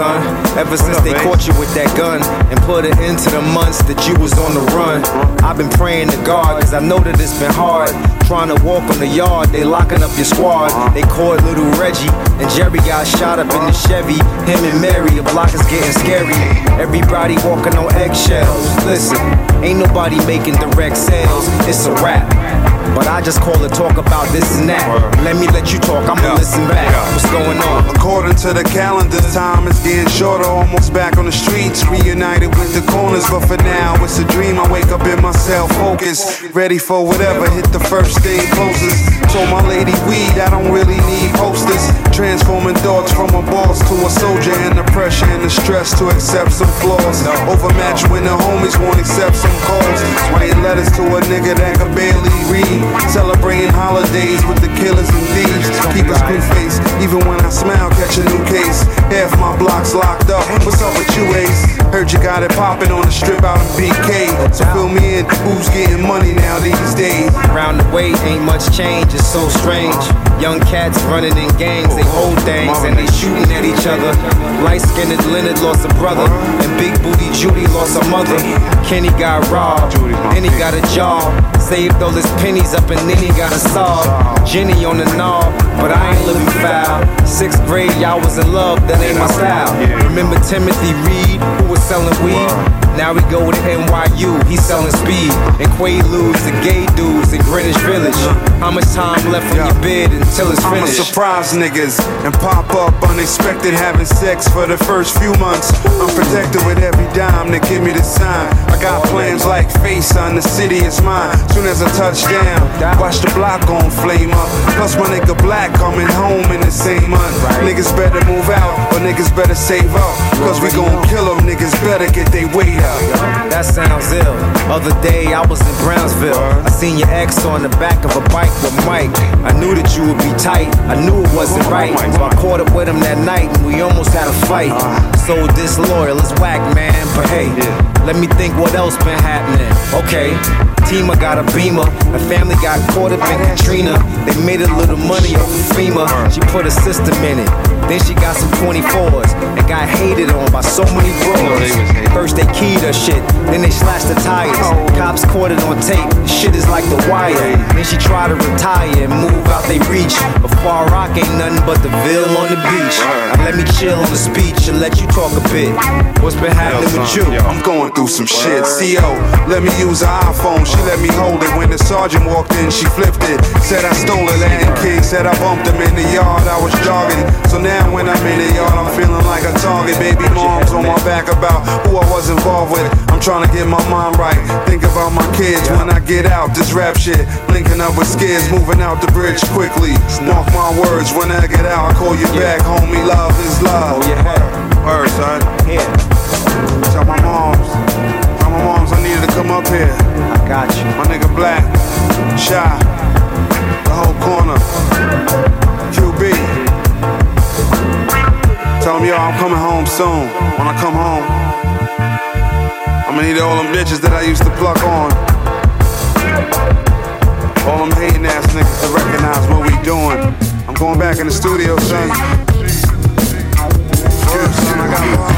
son? Ever since they caught you with that gun and put it into the months that you was on the run. I've been praying to God, cause I know that it's been hard. Trying to walk on the yard, they locking up your squad. They caught little Reggie, and Jerry got shot up in the Chevy. Him and Mary, the block is getting scary. Everybody walking on eggshells. Listen, ain't nobody making direct sales. It's a rap. But I just call to talk about this and that. Let me let you talk, I'ma listen back. What's going on? According to the calendar, time is getting shorter. Almost back on the streets, reunited with the corners. But for now, it's a dream. I wake up in myself, focused, ready for whatever. Hit the first thing closest. Told my lady weed, I don't really need posters. Transforming thoughts from a boss to a soldier, and the pressure and the stress to accept some flaws. Overmatched when the homies won't accept some calls. Writing letters to a nigga that can barely read. Celebrating holidays with the killers and thieves. Keep a screw face, even when I smile, catch a new case. Half my block's locked up. What's up with you, Ace? Heard you got it popping on the strip out in BK. So fill me in, who's getting money now these days? Round the way, ain't much change, it's so strange. Young cats running in gangs, they hold things and they shooting at each other. Light skinned Leonard lost a brother, and big booty Judy lost a mother. Kenny got robbed, and he got a job. Saved all his pennies up and then he got a saw. Jenny on the knob, but I ain't living foul. Sixth grade, y'all was in love, that ain't my style. Remember Timothy Reed, who was selling weed? Now we go to NYU, he's selling speed. And Quaaludes, the gay dudes in Greenwich Village. How much time left on your bid until it's I'ma surprise niggas and pop up unexpected having sex for the first few months. I'm protected with every dime that give me the sign. I got plans like face on the city is mine. Soon as I touch down, watch the block gon' flame up. Plus my nigga Black coming home in the same month. Niggas better move out or niggas better save up. Cause we gon' kill them, niggas better get they weight up. That sounds ill. Other day I was in Brownsville. I seen your ex on the back of a bike with Mike. I knew that you would be tight. I knew it wasn't right. So I caught up with him that night and we almost had a fight. So disloyal, it's whack, man. But hey, let me think what else been happening. Okay. Tima got a beamer. The family got caught up in Katrina. They made a little money off of FEMA. She put a system in it. Then she got some 24s and got hated on by so many bros. First they keyed her shit, then they slashed the tires. Cops caught it on tape. Shit is like the wire. Then she tried to retire and move out they reach. But Far Rock ain't nothing but the Ville on the beach. Now let me chill on the speech and let you talk a bit. What's been happening with you? I'm going through some shit. CO, let me use her iPhone. She let me hold it. When the sergeant walked in, she flipped it. Said I stole it. Latin King said I bumped him in the yard. I was jogging. So now when I'm in the yard, I'm feeling like a target. Baby mom's on my back about who I was involved with. I'm trying to get my mind right. Think about my kids when I get out. This rap shit, linking up with skids, moving out the bridge quickly. Mark my words, when I get out, I call you back, homie. Love is love. Oh, head. Word, son. Here, Tell my moms. Tell my moms I needed to come up here. I got you. My nigga Black, Shy, the whole corner, QB. Tell them, yo, I'm coming home soon. When I come home, I'ma need all them bitches that I used to pluck on. All them hating ass niggas to recognize what we doing. I'm going back in the studio, son. Word, son, I got